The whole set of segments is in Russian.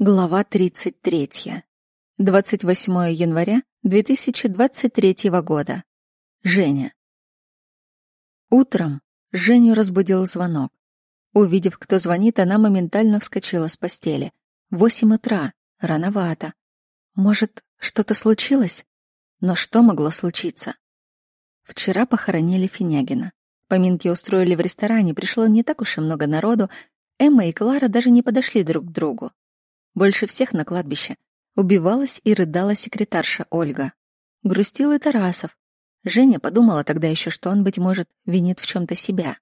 Глава 33. 28 января 2023 года. Женя. Утром Женю разбудил звонок. Увидев, кто звонит, она моментально вскочила с постели. Восемь утра. Рановато. Может, что-то случилось? Но что могло случиться? Вчера похоронили Финягина. Поминки устроили в ресторане, пришло не так уж и много народу. Эмма и Клара даже не подошли друг к другу. Больше всех на кладбище. Убивалась и рыдала секретарша Ольга. Грустил и Тарасов. Женя подумала тогда еще, что он, быть может, винит в чем-то себя.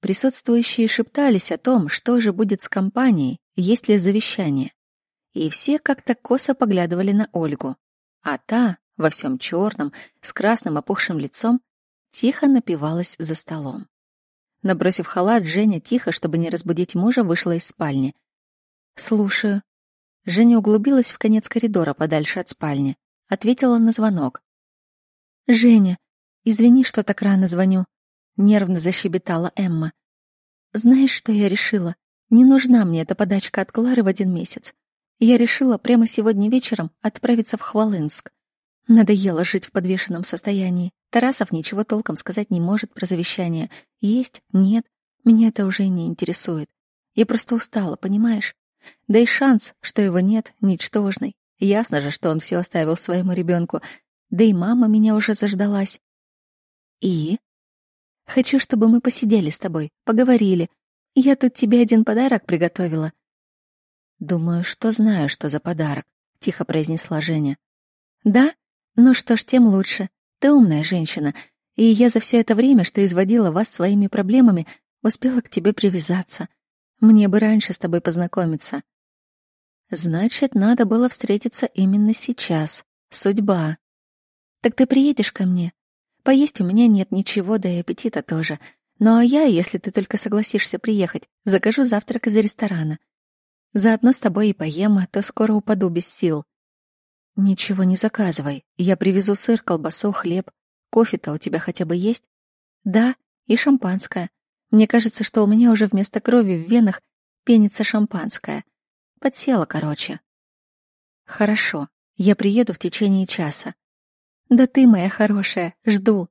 Присутствующие шептались о том, что же будет с компанией, есть ли завещание. И все как-то косо поглядывали на Ольгу. А та, во всем черном, с красным опухшим лицом, тихо напивалась за столом. Набросив халат, Женя тихо, чтобы не разбудить мужа, вышла из спальни. «Слушаю». Женя углубилась в конец коридора подальше от спальни. Ответила на звонок. «Женя, извини, что так рано звоню», — нервно защебетала Эмма. «Знаешь, что я решила? Не нужна мне эта подачка от Клары в один месяц. Я решила прямо сегодня вечером отправиться в Хвалынск. Надоело жить в подвешенном состоянии. Тарасов ничего толком сказать не может про завещание. Есть, нет, меня это уже не интересует. Я просто устала, понимаешь? Да и шанс, что его нет, ничтожный. Ясно же, что он все оставил своему ребенку. Да и мама меня уже заждалась. И? Хочу, чтобы мы посидели с тобой, поговорили. Я тут тебе один подарок приготовила. Думаю, что знаю, что за подарок, тихо произнесла Женя. Да? Ну что ж, тем лучше. Ты умная женщина, и я за все это время, что изводила вас своими проблемами, успела к тебе привязаться. Мне бы раньше с тобой познакомиться. Значит, надо было встретиться именно сейчас. Судьба. Так ты приедешь ко мне? Поесть у меня нет ничего, да и аппетита тоже. Ну а я, если ты только согласишься приехать, закажу завтрак из ресторана. Заодно с тобой и поем, а то скоро упаду без сил. Ничего не заказывай. Я привезу сыр, колбасу, хлеб. Кофе-то у тебя хотя бы есть? Да, и шампанское. Мне кажется, что у меня уже вместо крови в венах пенится шампанское. Подсела, короче. Хорошо, я приеду в течение часа. Да ты, моя хорошая, жду.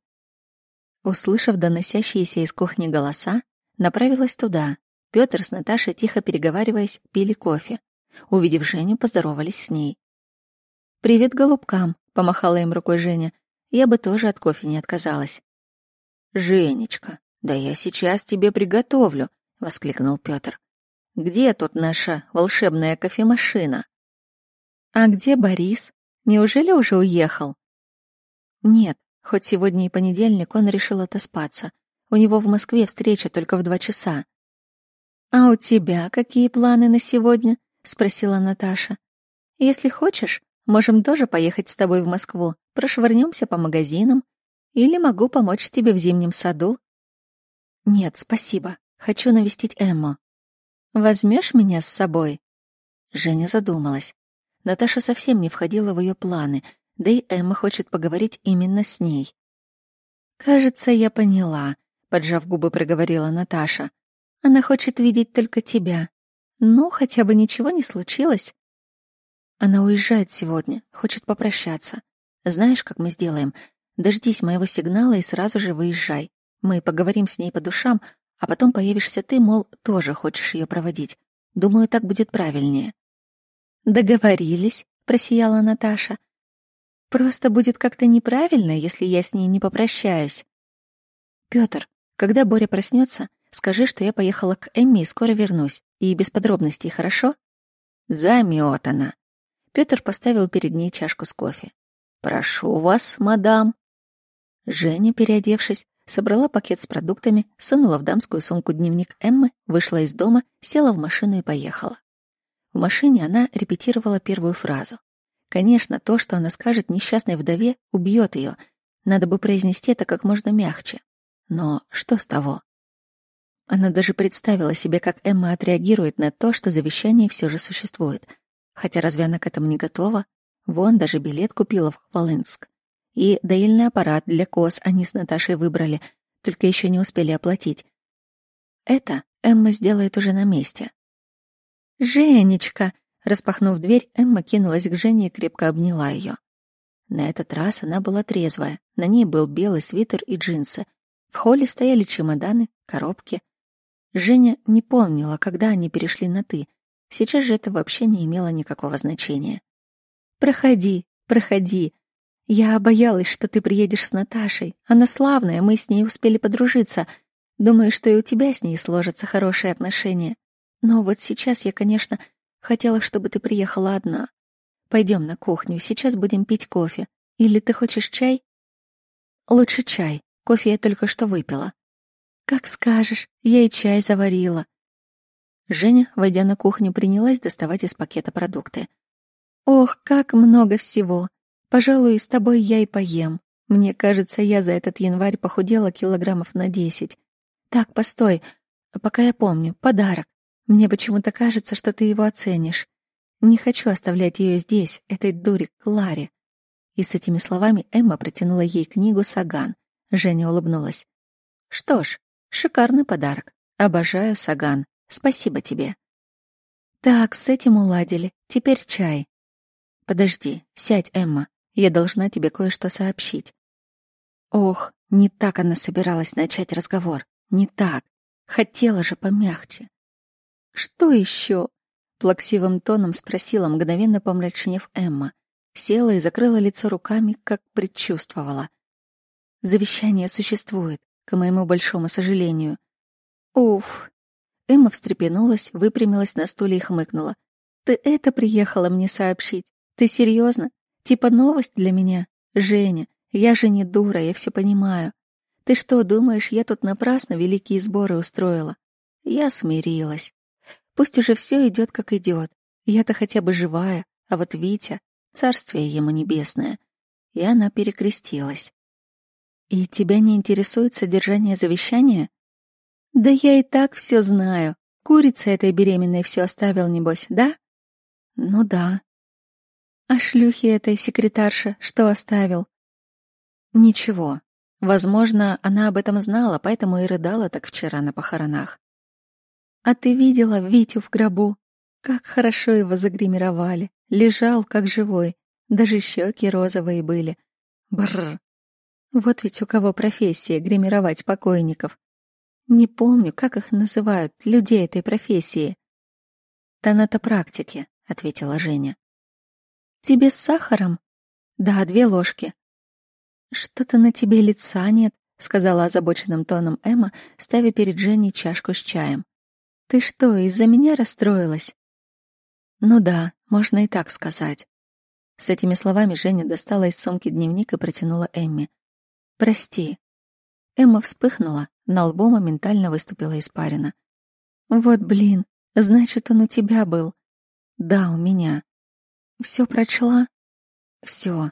Услышав доносящиеся из кухни голоса, направилась туда. Пётр с Наташей, тихо переговариваясь, пили кофе. Увидев Женю, поздоровались с ней. «Привет голубкам», — помахала им рукой Женя. «Я бы тоже от кофе не отказалась». «Женечка, «Да я сейчас тебе приготовлю», — воскликнул Пётр. «Где тут наша волшебная кофемашина?» «А где Борис? Неужели уже уехал?» «Нет, хоть сегодня и понедельник, он решил отоспаться. У него в Москве встреча только в два часа». «А у тебя какие планы на сегодня?» — спросила Наташа. «Если хочешь, можем тоже поехать с тобой в Москву, прошвырнемся по магазинам. Или могу помочь тебе в зимнем саду, «Нет, спасибо. Хочу навестить Эмму». «Возьмешь меня с собой?» Женя задумалась. Наташа совсем не входила в ее планы, да и Эмма хочет поговорить именно с ней. «Кажется, я поняла», — поджав губы, проговорила Наташа. «Она хочет видеть только тебя. Ну, хотя бы ничего не случилось». Она уезжает сегодня, хочет попрощаться. Знаешь, как мы сделаем? Дождись моего сигнала и сразу же выезжай. Мы поговорим с ней по душам, а потом появишься ты, мол, тоже хочешь ее проводить. Думаю, так будет правильнее. Договорились, просияла Наташа. Просто будет как-то неправильно, если я с ней не попрощаюсь. Пётр, когда Боря проснется, скажи, что я поехала к Эмме и скоро вернусь. И без подробностей, хорошо? Заметана. Пётр поставил перед ней чашку с кофе. Прошу вас, мадам. Женя, переодевшись, собрала пакет с продуктами, сунула в дамскую сумку дневник Эммы, вышла из дома, села в машину и поехала. В машине она репетировала первую фразу. Конечно, то, что она скажет несчастной вдове, убьет ее. Надо бы произнести это как можно мягче. Но что с того? Она даже представила себе, как Эмма отреагирует на то, что завещание все же существует. Хотя разве она к этому не готова? Вон даже билет купила в Хвалынск. И доильный аппарат для коз они с Наташей выбрали, только еще не успели оплатить. Это Эмма сделает уже на месте. «Женечка!» — Распахнув дверь, Эмма кинулась к Жене и крепко обняла ее. На этот раз она была трезвая. На ней был белый свитер и джинсы. В холле стояли чемоданы, коробки. Женя не помнила, когда они перешли на «ты». Сейчас же это вообще не имело никакого значения. «Проходи, проходи. Я боялась, что ты приедешь с Наташей. Она славная, мы с ней успели подружиться. Думаю, что и у тебя с ней сложатся хорошие отношения. Но вот сейчас я, конечно, хотела, чтобы ты приехала одна. Пойдем на кухню, сейчас будем пить кофе. Или ты хочешь чай? Лучше чай. Кофе я только что выпила. Как скажешь, я и чай заварила. Женя, войдя на кухню, принялась доставать из пакета продукты. Ох, как много всего. Пожалуй, с тобой я и поем. Мне кажется, я за этот январь похудела килограммов на десять. Так, постой. Пока я помню, подарок. Мне почему-то кажется, что ты его оценишь. Не хочу оставлять ее здесь, этой дури Кларе. И с этими словами Эмма протянула ей книгу «Саган». Женя улыбнулась. Что ж, шикарный подарок. Обожаю Саган. Спасибо тебе. Так, с этим уладили. Теперь чай. Подожди, сядь, Эмма. Я должна тебе кое-что сообщить. Ох, не так она собиралась начать разговор. Не так. Хотела же помягче. Что еще? Плаксивым тоном спросила, мгновенно помрачнев Эмма. Села и закрыла лицо руками, как предчувствовала. Завещание существует, к моему большому сожалению. Уф. Эмма встрепенулась, выпрямилась на стуле и хмыкнула. Ты это приехала мне сообщить? Ты серьезно? Типа новость для меня? Женя, я же не дура, я все понимаю. Ты что, думаешь, я тут напрасно великие сборы устроила? Я смирилась. Пусть уже все идет, как идет. Я-то хотя бы живая, а вот Витя, царствие ему небесное. И она перекрестилась. И тебя не интересует содержание завещания? Да я и так все знаю. Курица этой беременной все оставил, небось, да? Ну да. А шлюхи этой секретарша что оставил? Ничего. Возможно, она об этом знала, поэтому и рыдала так вчера на похоронах. А ты видела Витю в гробу? Как хорошо его загримировали. Лежал, как живой. Даже щеки розовые были. Бррр. Вот ведь у кого профессия — гримировать покойников. Не помню, как их называют, людей этой профессии. «Тонатопрактики», — ответила Женя. «Тебе с сахаром?» «Да, две ложки». «Что-то на тебе лица нет», — сказала озабоченным тоном Эмма, ставя перед Женей чашку с чаем. «Ты что, из-за меня расстроилась?» «Ну да, можно и так сказать». С этими словами Женя достала из сумки дневник и протянула Эмме. Прости. Эмма вспыхнула, на лбу моментально выступила испарина. Вот блин, значит, он у тебя был. Да, у меня. Все прочла? Все.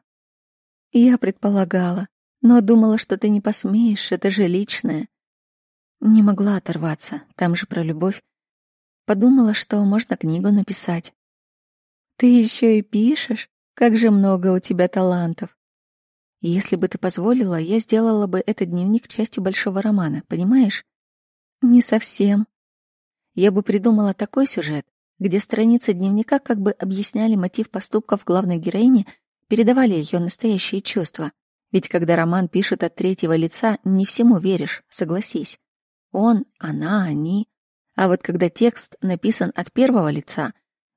Я предполагала, но думала, что ты не посмеешь, это же личное. Не могла оторваться, там же про любовь. Подумала, что можно книгу написать. Ты еще и пишешь? Как же много у тебя талантов. Если бы ты позволила, я сделала бы этот дневник частью большого романа, понимаешь? Не совсем. Я бы придумала такой сюжет, где страницы дневника как бы объясняли мотив поступков главной героини, передавали ее настоящие чувства. Ведь когда роман пишут от третьего лица, не всему веришь, согласись. Он, она, они. А вот когда текст написан от первого лица,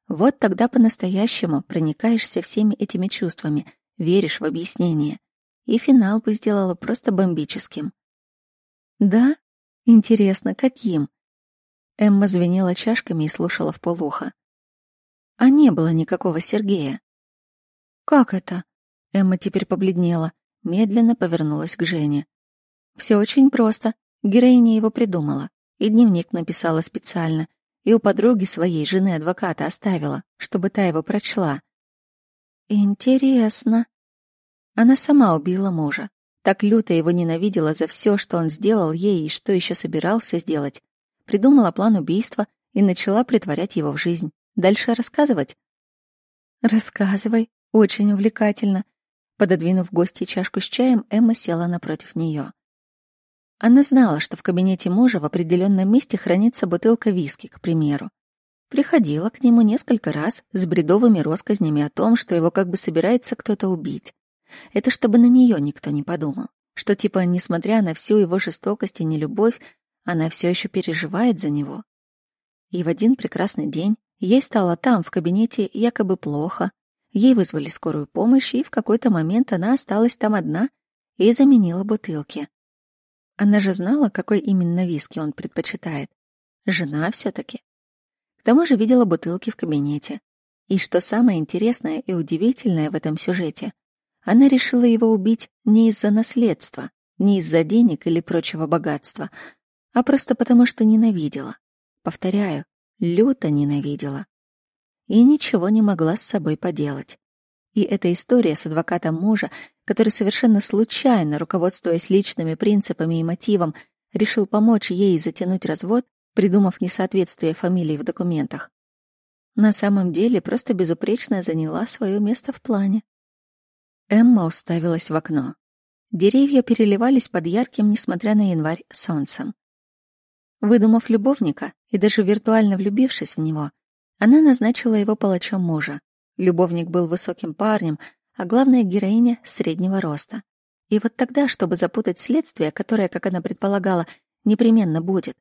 вот тогда по-настоящему проникаешься всеми этими чувствами, веришь в объяснение и финал бы сделала просто бомбическим. Да? Интересно, каким? Эмма звенела чашками и слушала в полухо. А не было никакого Сергея. Как это? Эмма теперь побледнела, медленно повернулась к Жене. Все очень просто. Героиня его придумала. И дневник написала специально. И у подруги своей, жены адвоката, оставила, чтобы та его прочла. Интересно. Она сама убила мужа. Так люто его ненавидела за все, что он сделал ей и что еще собирался сделать. Придумала план убийства и начала притворять его в жизнь. Дальше рассказывать? Рассказывай, очень увлекательно. Пододвинув гости чашку с чаем, Эмма села напротив нее. Она знала, что в кабинете мужа в определенном месте хранится бутылка виски, к примеру. приходила к нему несколько раз с бредовыми россказнями о том, что его как бы собирается кто-то убить. Это чтобы на нее никто не подумал, что типа, несмотря на всю его жестокость и нелюбовь, она все еще переживает за него. И в один прекрасный день ей стало там, в кабинете, якобы плохо, ей вызвали скорую помощь, и в какой-то момент она осталась там одна и заменила бутылки. Она же знала, какой именно виски он предпочитает. Жена все таки к тому же видела бутылки в кабинете. И что самое интересное и удивительное в этом сюжете, она решила его убить не из-за наследства, не из-за денег или прочего богатства, а просто потому, что ненавидела. Повторяю, люто ненавидела. И ничего не могла с собой поделать. И эта история с адвокатом мужа, который совершенно случайно, руководствуясь личными принципами и мотивом, решил помочь ей затянуть развод, придумав несоответствие фамилий в документах. На самом деле просто безупречно заняла свое место в плане. Эмма уставилась в окно. Деревья переливались под ярким, несмотря на январь, солнцем. Выдумав любовника и даже виртуально влюбившись в него, она назначила его палачом мужа. Любовник был высоким парнем, а главная героиня — среднего роста. И вот тогда, чтобы запутать следствие, которое, как она предполагала, непременно будет,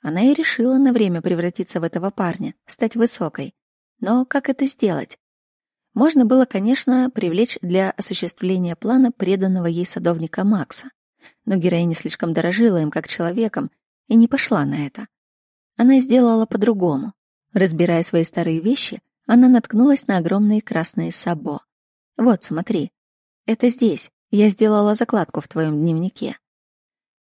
она и решила на время превратиться в этого парня, стать высокой. Но как это сделать? Можно было, конечно, привлечь для осуществления плана преданного ей садовника Макса. Но героиня слишком дорожила им как человеком и не пошла на это. Она сделала по-другому. Разбирая свои старые вещи, она наткнулась на огромные красные сабо. «Вот, смотри. Это здесь. Я сделала закладку в твоем дневнике.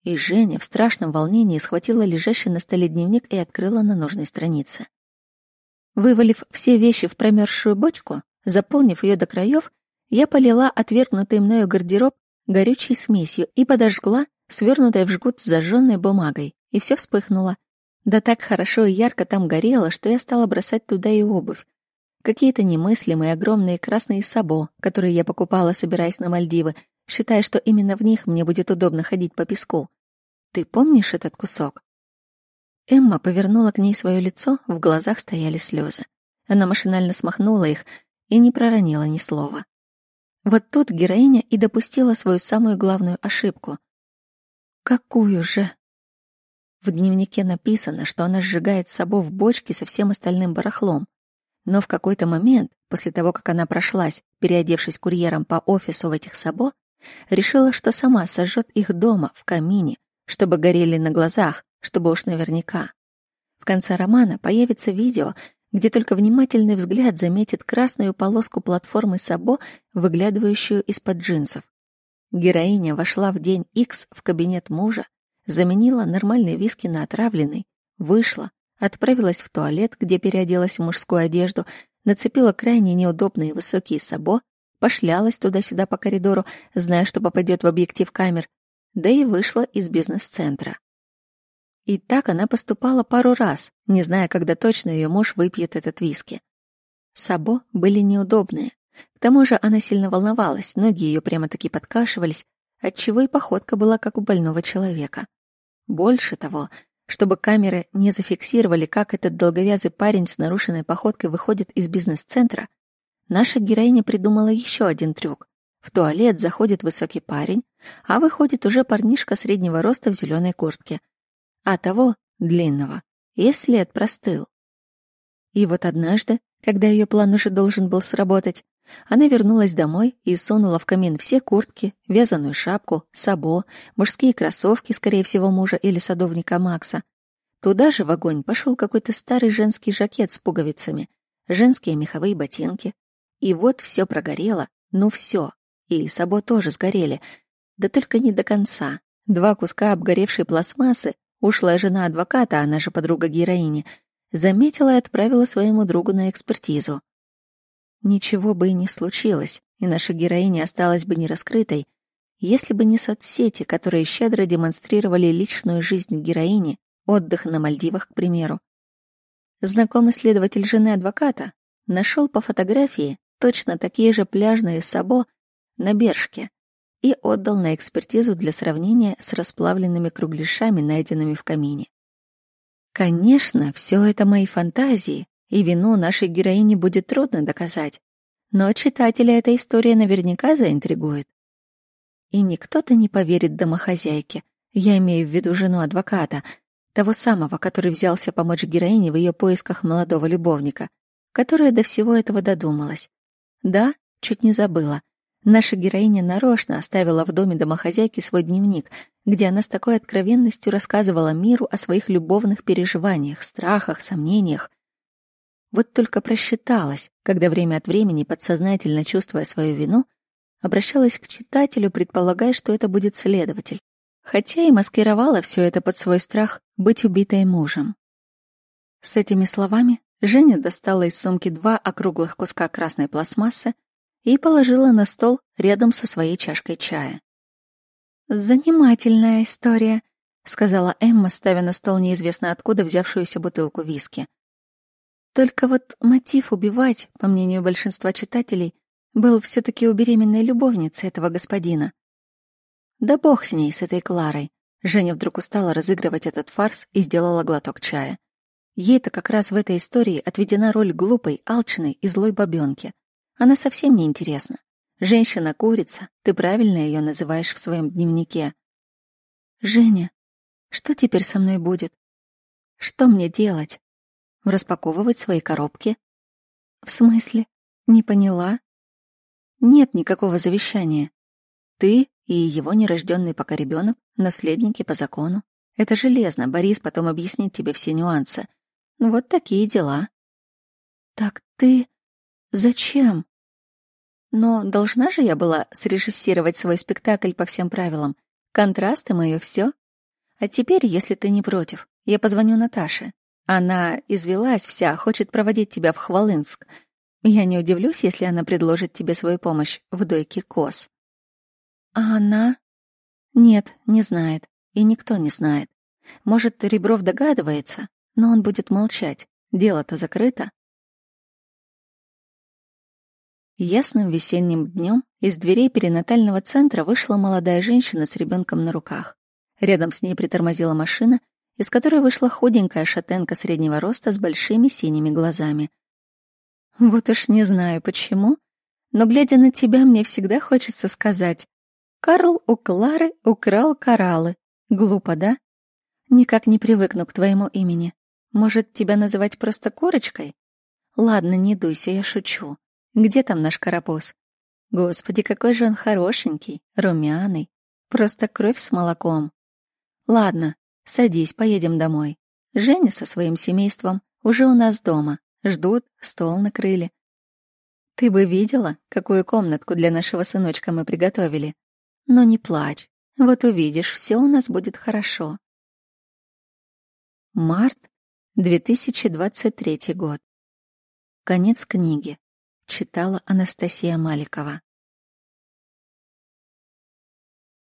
И Женя в страшном волнении схватила лежащий на столе дневник и открыла на нужной странице. Вывалив все вещи в промерзшую бочку, заполнив ее до краев, я полила отвергнутый мною гардероб горючей смесью и подожгла, свернутой в жгут с зажженной бумагой, и все вспыхнуло. Да так хорошо и ярко там горело, что я стала бросать туда и обувь. Какие-то немыслимые огромные красные сабо, которые я покупала, собираясь на Мальдивы, считая, что именно в них мне будет удобно ходить по песку. Ты помнишь этот кусок?» Эмма повернула к ней свое лицо, в глазах стояли слезы. Она машинально смахнула их и не проронила ни слова. Вот тут героиня и допустила свою самую главную ошибку. Какую же? В дневнике написано, что она сжигает собой в бочке со всем остальным барахлом. Но в какой-то момент, после того, как она прошлась, переодевшись курьером по офису в этих сабо, решила, что сама сожжет их дома, в камине, чтобы горели на глазах, чтобы уж наверняка. В конце романа появится видео, где только внимательный взгляд заметит красную полоску платформы Сабо, выглядывающую из-под джинсов. Героиня вошла в день X в кабинет мужа, заменила нормальный виски на отравленный, вышла, отправилась в туалет, где переоделась в мужскую одежду, нацепила крайне неудобные высокие сабо, пошлялась туда-сюда по коридору, зная, что попадет в объектив камер, да и вышла из бизнес-центра. И так она поступала пару раз, не зная, когда точно ее муж выпьет этот виски. Сабо были неудобные. К тому же она сильно волновалась, ноги ее прямо-таки подкашивались, отчего и походка была как у больного человека. Больше того, чтобы камеры не зафиксировали, как этот долговязый парень с нарушенной походкой выходит из бизнес-центра, наша героиня придумала еще один трюк. В туалет заходит высокий парень, а выходит уже парнишка среднего роста в зеленой куртке. А того, длинного, и след простыл. И вот однажды, когда ее план уже должен был сработать, она вернулась домой и сунула в камин все куртки, вязаную шапку, сабо, мужские кроссовки, скорее всего, мужа или садовника Макса. Туда же в огонь пошел какой-то старый женский жакет с пуговицами, женские меховые ботинки. И вот все прогорело, ну все, и Сабо тоже сгорели. Да только не до конца. Два куска обгоревшей пластмассы ушлая жена адвоката, она же подруга героини, заметила и отправила своему другу на экспертизу. Ничего бы и не случилось, и наша героиня осталась бы нераскрытой, если бы не соцсети, которые щедро демонстрировали личную жизнь героини, отдых на Мальдивах, к примеру. Знакомый следователь жены адвоката нашел по фотографии точно такие же пляжные сабо на Бершке и отдал на экспертизу для сравнения с расплавленными кругляшами, найденными в камине. Конечно, все это мои фантазии, и вину нашей героине будет трудно доказать. Но читателя эта история наверняка заинтригует. И никто-то не поверит домохозяйке. Я имею в виду жену адвоката, того самого, который взялся помочь героине в ее поисках молодого любовника, которая до всего этого додумалась. Да, чуть не забыла. Наша героиня нарочно оставила в доме домохозяйки свой дневник, где она с такой откровенностью рассказывала миру о своих любовных переживаниях, страхах, сомнениях. Вот только просчиталась, когда время от времени, подсознательно чувствуя свою вину, обращалась к читателю, предполагая, что это будет следователь, хотя и маскировала все это под свой страх быть убитой мужем. С этими словами Женя достала из сумки два округлых куска красной пластмассы и положила на стол рядом со своей чашкой чая. «Занимательная история», — сказала Эмма, ставя на стол неизвестно откуда взявшуюся бутылку виски. Только вот мотив убивать, по мнению большинства читателей, был все таки у беременной любовницы этого господина. Да бог с ней, с этой Кларой. Женя вдруг устала разыгрывать этот фарс и сделала глоток чая. Ей-то как раз в этой истории отведена роль глупой, алчной и злой бабёнки. Она совсем не интересна. Женщина-курица, ты правильно ее называешь в своем дневнике. Женя, что теперь со мной будет? Что мне делать? Распаковывать свои коробки? В смысле? Не поняла? Нет никакого завещания. Ты и его нерожденный пока ребенок наследники по закону. Это железно, Борис потом объяснит тебе все нюансы. Ну, вот такие дела. Так ты... Зачем? Но должна же я была срежиссировать свой спектакль по всем правилам. Контрасты мои все. А теперь, если ты не против, я позвоню Наташе. Она извелась вся, хочет проводить тебя в Хвалынск — я не удивлюсь, если она предложит тебе свою помощь в дойке коз. А она? Нет, не знает. И никто не знает. Может, Ребров догадывается, но он будет молчать. Дело-то закрыто. Ясным весенним днем из дверей перинатального центра вышла молодая женщина с ребенком на руках. Рядом с ней притормозила машина, из которой вышла худенькая шатенка среднего роста с большими синими глазами. Вот уж не знаю почему, но, глядя на тебя, мне всегда хочется сказать «Карл у Клары украл кораллы». Глупо, да? Никак не привыкну к твоему имени. Может, тебя называть просто Курочкой? Ладно, не дуйся, я шучу. Где там наш карапуз? Господи, какой же он хорошенький, румяный. Просто кровь с молоком. Ладно, садись, поедем домой. Женя со своим семейством уже у нас дома. Ждут, стол накрыли. Ты бы видела, какую комнатку для нашего сыночка мы приготовили. Но не плачь. Вот увидишь, все у нас будет хорошо. Март 2023 год. Конец книги. Читала Анастасия Маликова.